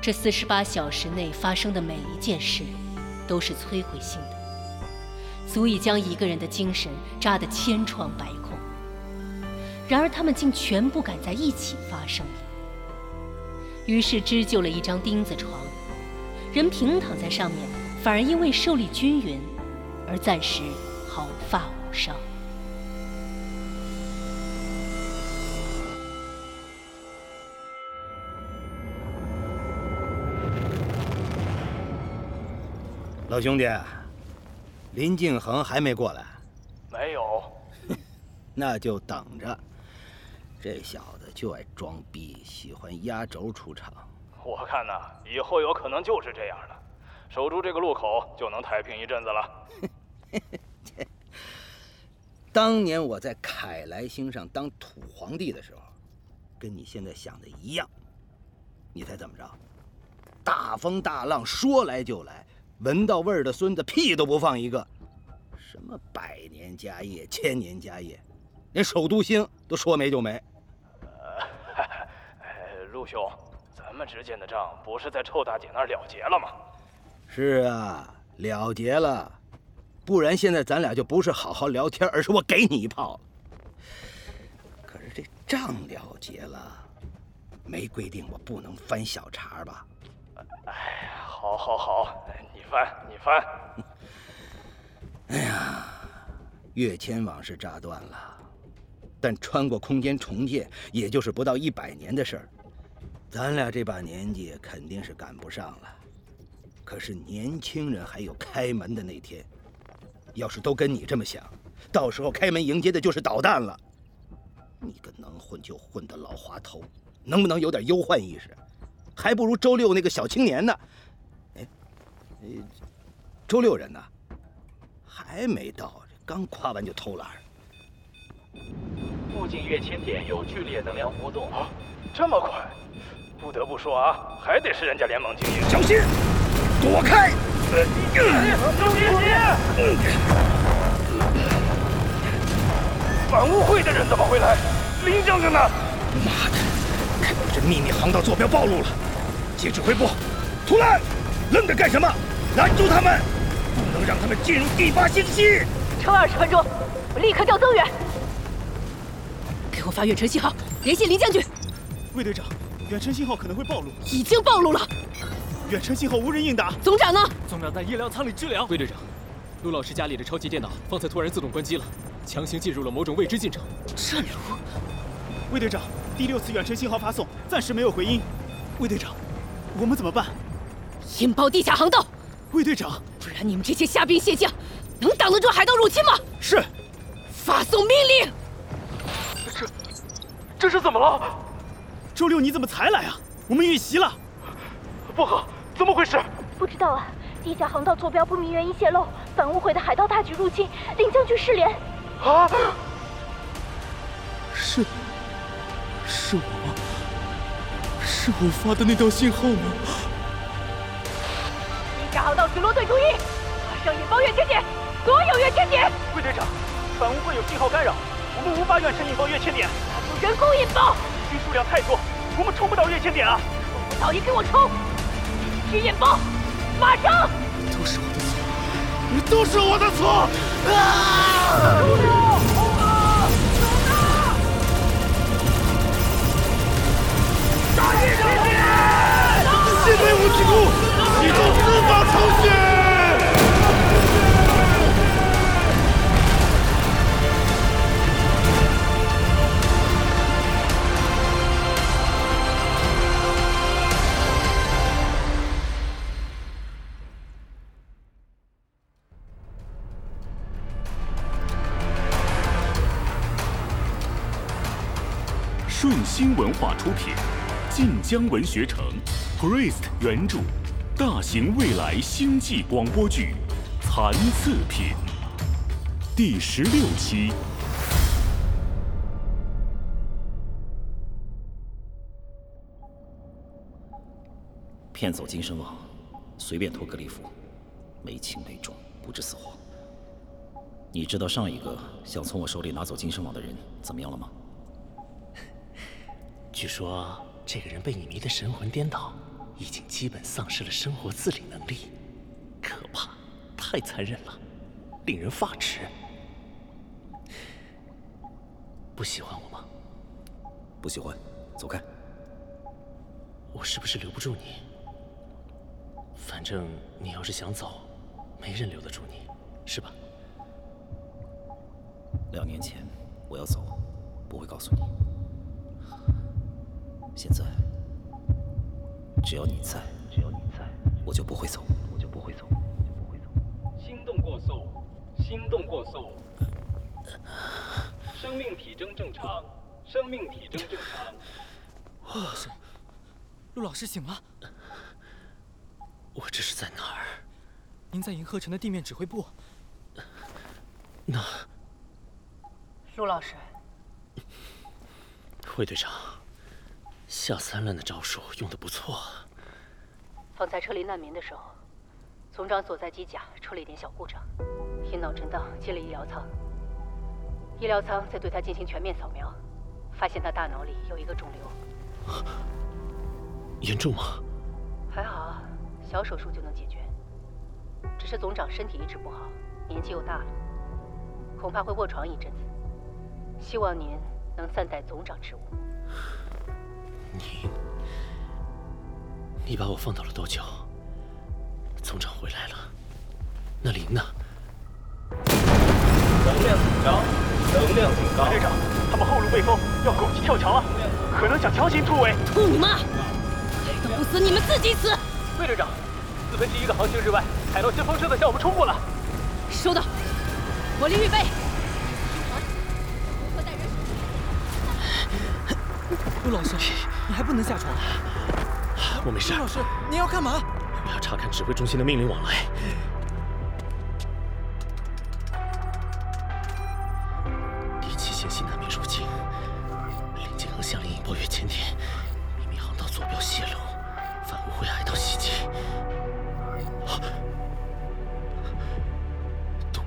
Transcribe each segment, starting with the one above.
这四十八小时内发生的每一件事，都是摧毁性的，足以将一个人的精神扎得千疮百孔。然而，他们竟全部赶在一起发生了。于是织就了一张钉子床，人平躺在上面，反而因为受力均匀，而暂时毫发无伤。老兄弟，林敬恒还没过来？没有，那就等着。这小子就爱装逼，喜欢压轴出场。我看呐，以后有可能就是这样的，守住这个路口就能太平一阵子了。当年我在凯莱星上当土皇帝的时候，跟你现在想的一样。你猜怎么着？大风大浪说来就来。闻到味儿的孙子屁都不放一个，什么百年家业、千年家业，连首都星都说没就没。呃，陆兄，咱们之间的账不是在臭大姐那儿了结了吗？是啊，了结了，不然现在咱俩就不是好好聊天，而是我给你一炮。可是这账了结了，没规定我不能翻小茬吧？哎呀，好，好，好。你翻，你翻。哎呀，跃迁网是炸断了，但穿过空间重建，也就是不到一百年的事儿。咱俩这把年纪肯定是赶不上了。可是年轻人还有开门的那天。要是都跟你这么想，到时候开门迎接的就是导弹了。你个能混就混的老滑头，能不能有点忧患意识？还不如周六那个小青年呢。哎周六人呢？还没到，刚夸完就偷懒。附近跃迁点有剧烈能量波动啊！这么快？不得不说啊，还得是人家联盟精英。小心，躲开！周杰反误会的人怎么会来？林将军呢？妈的！看来这秘密航道坐标暴露了。接指挥部，突来！愣着干什么？拦住他们！不能让他们进入第八星系。超二十分钟，我立刻调增援。给我发远程信号，联系林将军。魏队长，远程信号可能会暴露。已经暴露了。远程信号无人应答。总长呢？总长在医疗舱里治疗。魏队长，陆老师家里的超级电脑方才突然自动关机了，强行进入了某种未知进程。战卢。魏队长，第六次远程信号发送，暂时没有回音。魏队长，我们怎么办？引爆地下航道。卫队长，不然你们这些虾兵蟹将能挡得住海盗入侵吗？是，发送命令。这，这是怎么了？周六你怎么才来啊？我们遇袭了，不好，怎么回事？不知道啊，地下航道坐标不明原因泄露，反误会的海盗大举入侵，林将军失联。啊！是，是我吗？是我发的那道信号吗？航道巡逻队注意，马上引爆跃迁点，所有跃迁点。魏队长，反误会有信号干扰，我们无法远程引爆跃迁点。那就人工引爆。敌军数量太多，我们冲不到跃迁点啊！老爷，给我冲！去引爆，马上！都是我的错，都是我的错！啊！现在无机库。你都无法重现。顺心文化出品，晋江文学城，Priest 原著。大型未来星际广播剧《残次品》第十六期。骗走金身网，随便脱格里夫，没轻没重，不治死活。你知道上一个想从我手里拿走金身网的人怎么样了吗？据说这个人被你迷得神魂颠倒。已经基本丧失了生活自理能力，可怕，太残忍了，令人发指。不喜欢我吗？不喜欢，走开。我是不是留不住你？反正你要是想走，没人留得住你，是吧？两年前我要走，不会告诉你。现在只要你在，只要你在，我就不会走，我就不会走，就不会走。心动过速，心动过速。生命体征正常，生命体征正常。陆老师，陆老师醒了。我这是在哪儿？您在银河城的地面指挥部。那，陆老师，魏队长，下三滥的招数用的不错。方才撤离难民的时候，总长所在机甲出了一点小故障，因脑震荡进了医疗舱。医疗舱在对他进行全面扫描，发现他大脑里有一个肿瘤。严重吗？还好，小手术就能解决。只是总长身体一直不好，年纪又大了，恐怕会卧床一阵子。希望您能暂代总长职务。你，你把我放倒了多久？总长回来了，那林呢？能量紧张，能量紧张。队长，他们后路被封，要狗急跳墙了，可能想强行突围。吐你妈！海盗不死，你们自己死！魏队长，四分之一的航行日外，海盗先锋正在向我们冲过来。收到，火力预备。陆老师，你还不能下床。我没事。陆老师，您要干嘛？我要查看指挥中心的命令往来。第七星系难民入境，林敬恒下令引爆月潜艇，秘密航道坐标泄露，反误会海盗袭击。啊！杜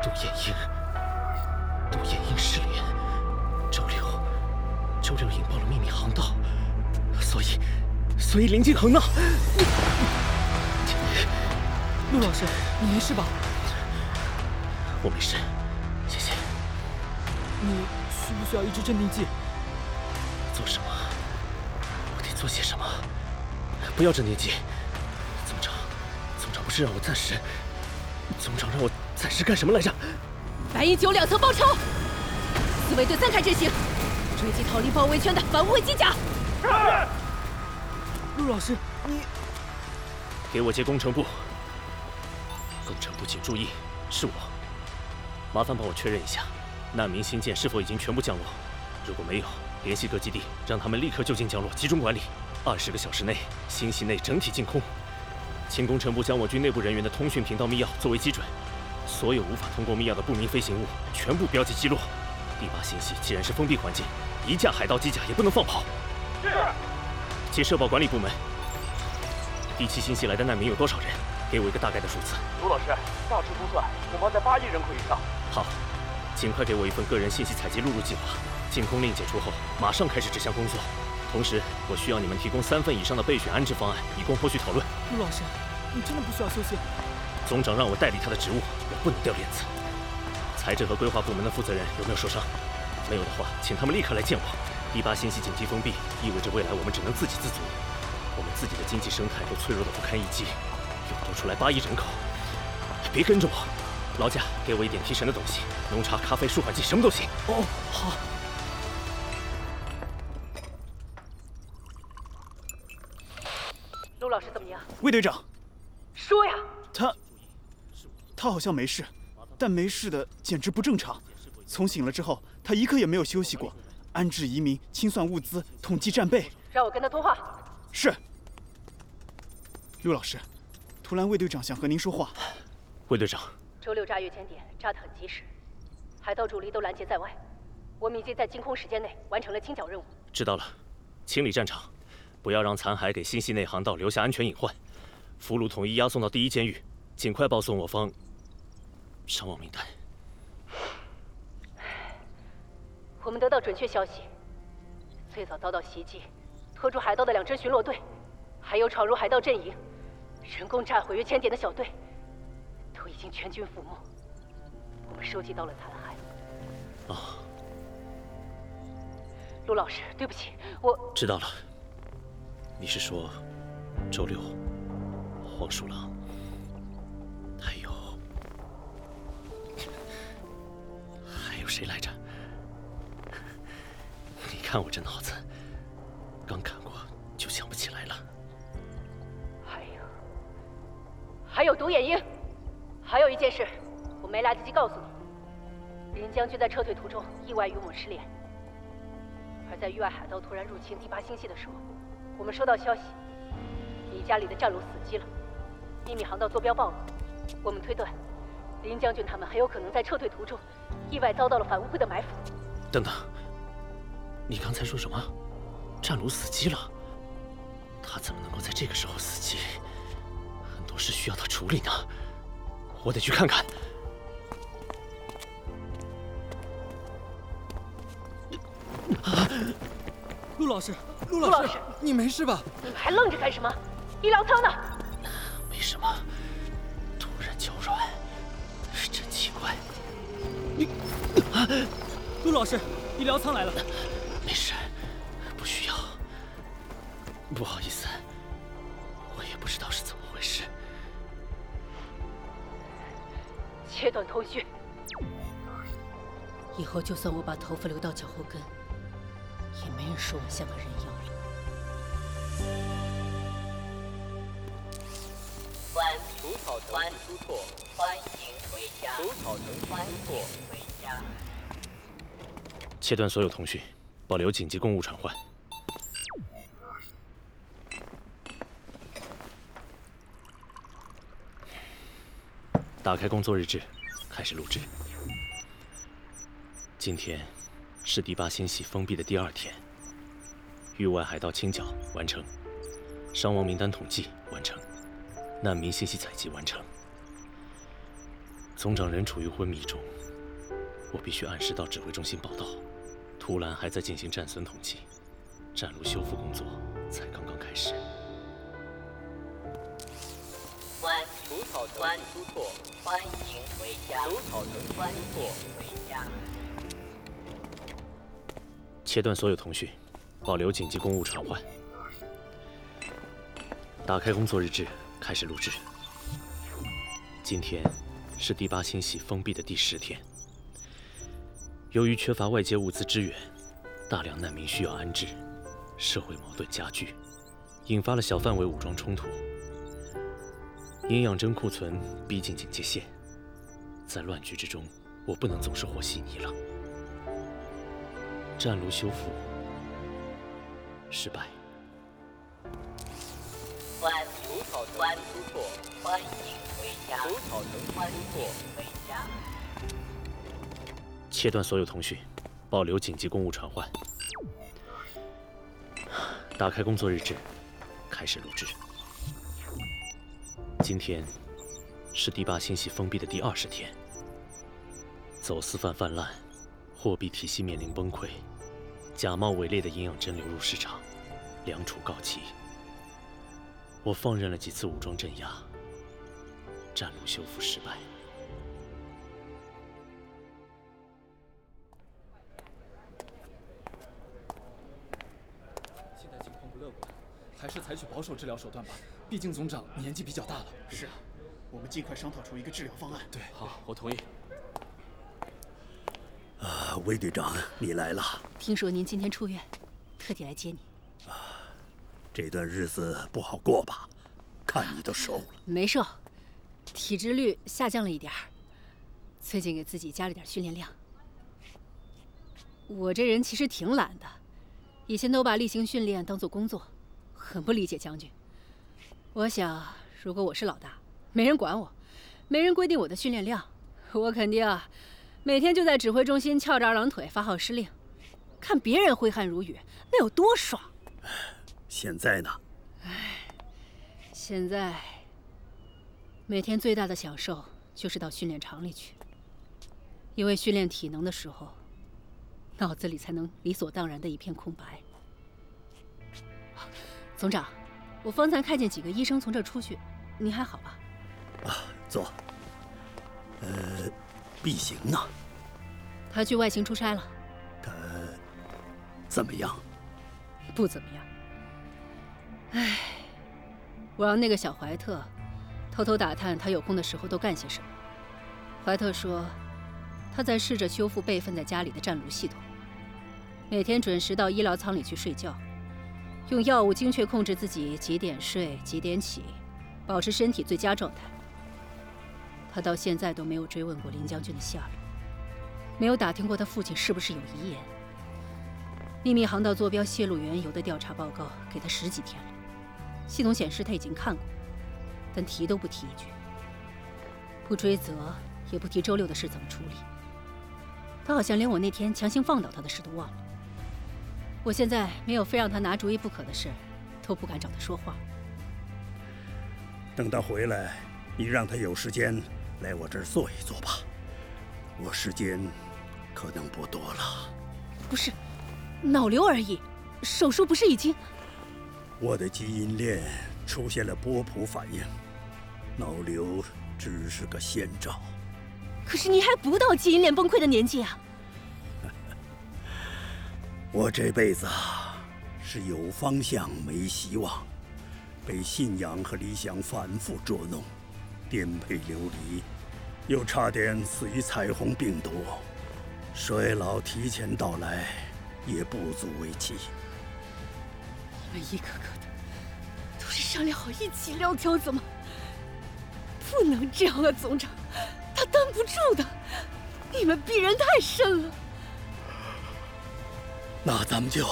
杜彦英，杜彦英失联。周六，引爆了秘密航道，所以，所以林敬恒呢？陆老师，你没事吧？我没事，谢谢。你需不需要一支镇定剂？做什么？我得做些什么？不要镇定剂。总长，总长不是让我暂时，总长让我暂时干什么来着？白银九两层包抄，四卫队散开阵型，追击逃离包围圈的反误会机甲。是陆老师，你给我接工程部。工程部，请注意，是我。麻烦帮我确认一下，难民新舰是否已经全部降落？如果没有，联系各基地，让他们立刻就近降落，集中管理。二十个小时内，星系内整体净空。请工程部将我军内部人员的通讯频道密钥作为基准，所有无法通过密钥的不明飞行物全部标记击落。第八星系既然是封闭环境，一架海盗机甲也不能放跑。是。接社保管理部门。第七星系来的难民有多少人？给我一个大概的数字。卢老师，大致估算恐怕在八亿人口以上。好，尽快给我一份个人信息采集录入计划。禁空令解除后，马上开始这项工作。同时，我需要你们提供三份以上的备选安置方案，以供后续讨论。陆老师，你真的不需要休息。总长让我代理他的职务，我不能掉链子。财政和规划部门的负责人有没有受伤？没有的话，请他们立刻来见我。第八星系紧急封闭，意味着未来我们只能自给自足。我们自己的经济生态都脆弱的不堪一击。又多出来八亿人口，别跟着我，劳驾，给我一点提神的东西，浓茶、咖啡、舒缓剂，什么都行。哦，好。陆老师怎么样？魏队长，说呀。他，他好像没事，但没事的简直不正常。从醒了之后，他一刻也没有休息过，安置移民、清算物资、统计战备。让我跟他通话。是。陆老师。图兰卫队长想和您说话。卫队长，周六炸月潜点炸得很及时，海盗主力都拦截在外，我们已经在净空时间内完成了清剿任务。知道了，清理战场，不要让残骸给星系内航道留下安全隐患。俘虏统一押送到第一监狱，尽快报送我方伤亡名单。我们得到准确消息，最早遭到袭击、拖住海盗的两支巡逻队，还有闯入海盗阵营、人工炸毁约千点的小队，都已经全军覆没。我们收集到了残骸。啊，陆老师，对不起，我知道了。你是说周六、黄鼠狼，还有还有谁来着？你看我这脑子，刚看过就想不起来了。还有还有独眼鹰，还有一件事，我没来得及告诉你。林将军在撤退途中意外与我们失联，而在域外海盗突然入侵第八星系的时候。我们收到消息，你家里的战俘死机了，秘密航道坐标暴露。我们推断，林将军他们很有可能在撤退途中，意外遭到了反乌龟的埋伏。等等，你刚才说什么？战卢死机了？他怎么能够在这个时候死机？很多事需要他处理呢，我得去看看。啊！陆老师，陆老师，你没事吧？你们还愣着干什么？医疗舱呢？没什么，突然脚软，真奇怪。你，陆老师，医疗舱来了。不好意思，我也不知道是怎么回事。切断通讯。以后就算我把头发留到脚后跟。也没人说我像个人妖了。除草城出错，欢迎回家。除草城出错，回家。切断所有通讯，保留紧急公务传唤。打开工作日志，开始录制。今天。是第八星系封闭的第二天，域外海盗清剿完成，伤亡名单统计完成，难民信息采集完成。总长仍处于昏迷中，我必须按时到指挥中心报到。图兰还在进行战损统计，战路修复工作才刚刚开始。除草城出错，欢迎回家。除草城出错，回家。切断所有通讯，保留紧急公务传唤。打开工作日志，开始录制。今天是第八星系封闭的第十天。由于缺乏外界物资支援，大量难民需要安置，社会矛盾加剧，引发了小范围武装冲突。营养针库存逼近警戒线，在乱局之中，我不能总是和稀泥了。战炉修复失败。除草城出错，欢迎回家。除草城出错，回家。切断所有通讯，保留紧急公务传唤。打开工作日志，开始录制。今天是第八星系封闭的第二十天，走私犯泛滥。货币体系面临崩溃，假冒伪劣的营养针流入市场，两处告急。我放任了几次武装镇压，战路修复失败。现在情况不乐观，还是采取保守治疗手段吧。毕竟总长年纪比较大了。是啊，我们尽快商讨出一个治疗方案。对，好，我同意。啊，魏队长，你来了。听说您今天出院，特地来接你。啊，这段日子不好过吧？看你都瘦了。没瘦，体脂率下降了一点儿。最近给自己加了点训练量。我这人其实挺懒的，以前都把例行训练当做工作，很不理解将军。我想，如果我是老大，没人管我，没人规定我的训练量，我肯定。每天就在指挥中心翘着二郎腿发号施令，看别人挥汗如雨，那有多爽！现在呢？唉，现在每天最大的享受就是到训练场里去，因为训练体能的时候，脑子里才能理所当然的一片空白。总长，我方才看见几个医生从这儿出去，你还好吧？啊，坐。呃，毕行呢？他去外星出差了。他怎么样？不怎么样。唉，我让那个小怀特偷偷打探他有空的时候都干些什么。怀特说，他在试着修复备份在家里的战炉系统，每天准时到医疗舱里去睡觉，用药物精确控制自己几点睡几点起，保持身体最佳状态。他到现在都没有追问过林将军的下落，没有打听过他父亲是不是有遗言。秘密航道坐标泄露缘由的调查报告给他十几天了，系统显示他已经看过，但提都不提一句，不追责，也不提周六的事怎么处理。他好像连我那天强行放倒他的事都忘了。我现在没有非让他拿主意不可的事，都不敢找他说话。等他回来，你让他有时间来我这儿坐一坐吧。我时间可能不多了。不是。脑瘤而已，手术不是已经？我的基因链出现了波普反应，脑瘤只是个先兆。可是你还不到基因链崩溃的年纪啊！我这辈子，是有方向没希望，被信仰和理想反复捉弄，颠沛流离，又差点死于彩虹病毒，衰老提前到来。也不足为奇。你们一个个的都是商量好一起撂挑子吗？不能这样啊，总长，他担不住的。你们逼人太甚了。那咱们就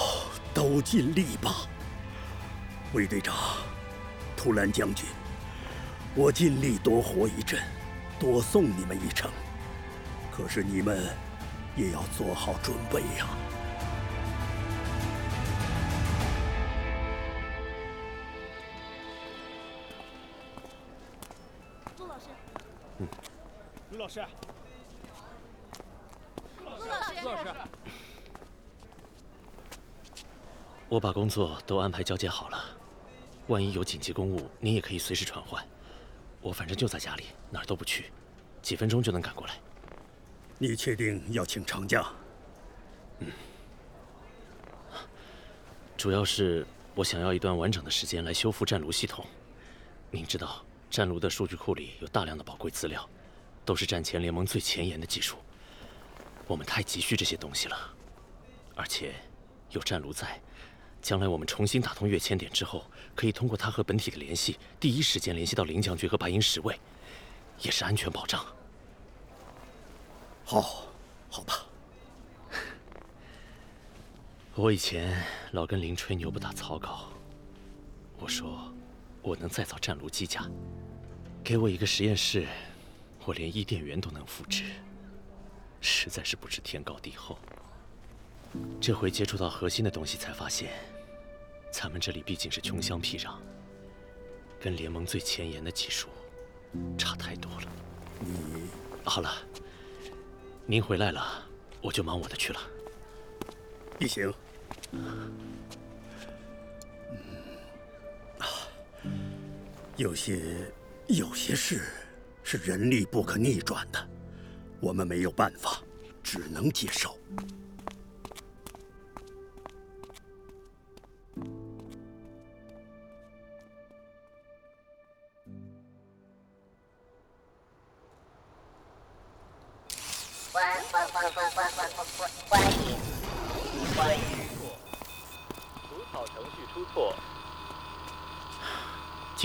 都尽力吧。魏队长，图兰将军，我尽力多活一阵，多送你们一程。可是你们也要做好准备呀陆老师。陆老师，陆老师，陆老师，我把工作都安排交接好了，万一有紧急公务，您也可以随时传唤。我反正就在家里，哪儿都不去，几分钟就能赶过来。你确定要请长假？嗯，主要是我想要一段完整的时间来修复战炉系统。您知道，战炉的数据库里有大量的宝贵资料。都是战前联盟最前沿的技术，我们太急需这些东西了。而且有战炉在，将来我们重新打通跃迁点之后，可以通过它和本体的联系，第一时间联系到林将军和白银十卫，也是安全保障。好，好吧。我以前老跟林吹牛不打草稿，我说我能再造战炉机甲，给我一个实验室。我连伊甸园都能复制，实在是不知天高地厚。这回接触到核心的东西，才发现，咱们这里毕竟是穷乡僻壤，跟联盟最前沿的技术差太多了。你好了，您回来了，我就忙我的去了。一行，啊，有些有些事。是人力不可逆转的，我们没有办法，只能接受。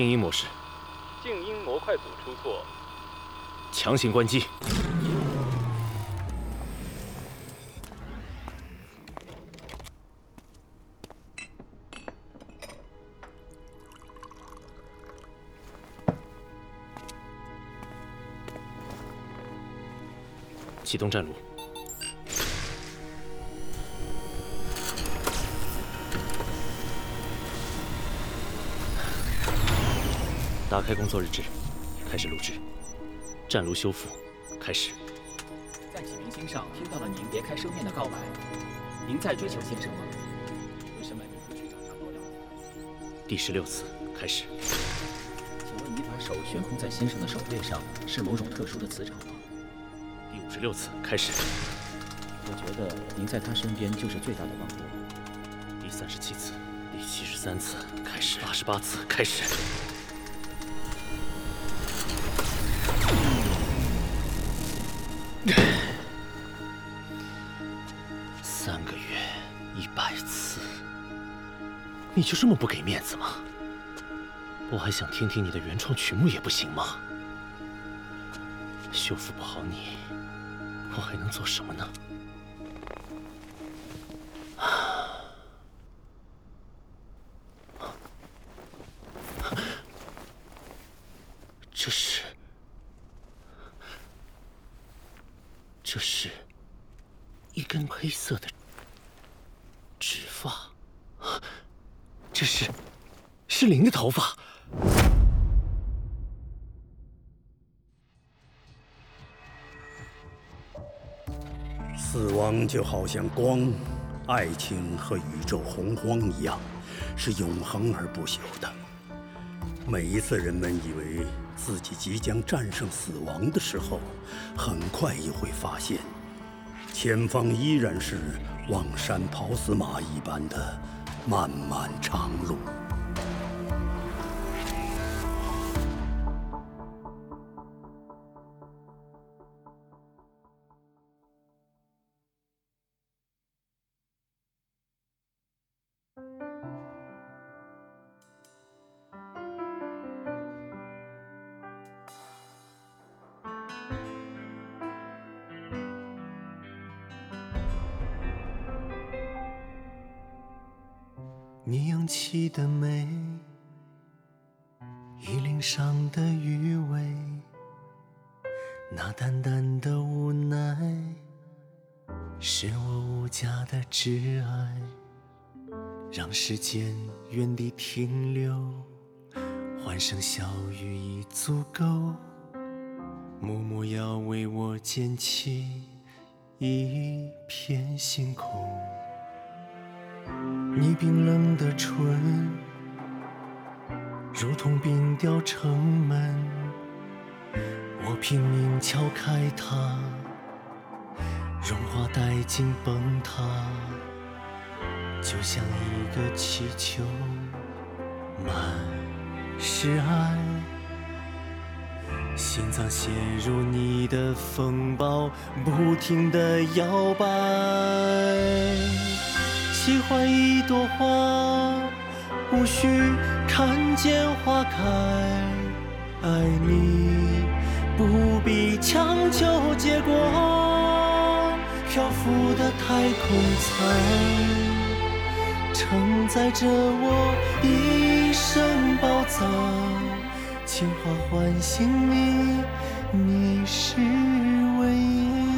静音模式。静音模块组出错。强行关机，启动战炉，开工作日志，开始录制。战炉修复，开始。在启明星上听到了您别开生面的告白，您在追求先生吗？为什么你不去找他多聊？第十六次。开始。请问你把手悬空在先生的手背上，是某种特殊的磁场吗？第五十六次开始。我觉得您在他身边就是最大的帮助。第三十七次，第七十三次开始，八十八次开始。三个月，一百次，你就这么不给面子吗？我还想听听你的原创曲目，也不行吗？修复不好你，我还能做什么呢？这是，这是一根黑色的直发，这是是灵的头发。死亡就好像光、爱情和宇宙洪荒一样，是永恒而不朽的。每一次人们以为自己即将战胜死亡的时候，很快又会发现，前方依然是望山跑死马一般的漫漫长路。你扬起的美，衣领上的余味，那淡淡的无奈，是我无价的挚爱，让时间原地停留，欢声笑语已足够，默默要为我捡起一片星空。你冰冷的唇，如同冰雕城门，我拼命敲开它，融化殆尽崩塌，就像一个气球，满是爱，心脏陷入你的风暴，不停地摇摆。喜欢一朵花，无需看见花开。爱你不必强求结果，漂浮的太空舱，承载着我一生宝藏。情话唤醒你，你是唯一。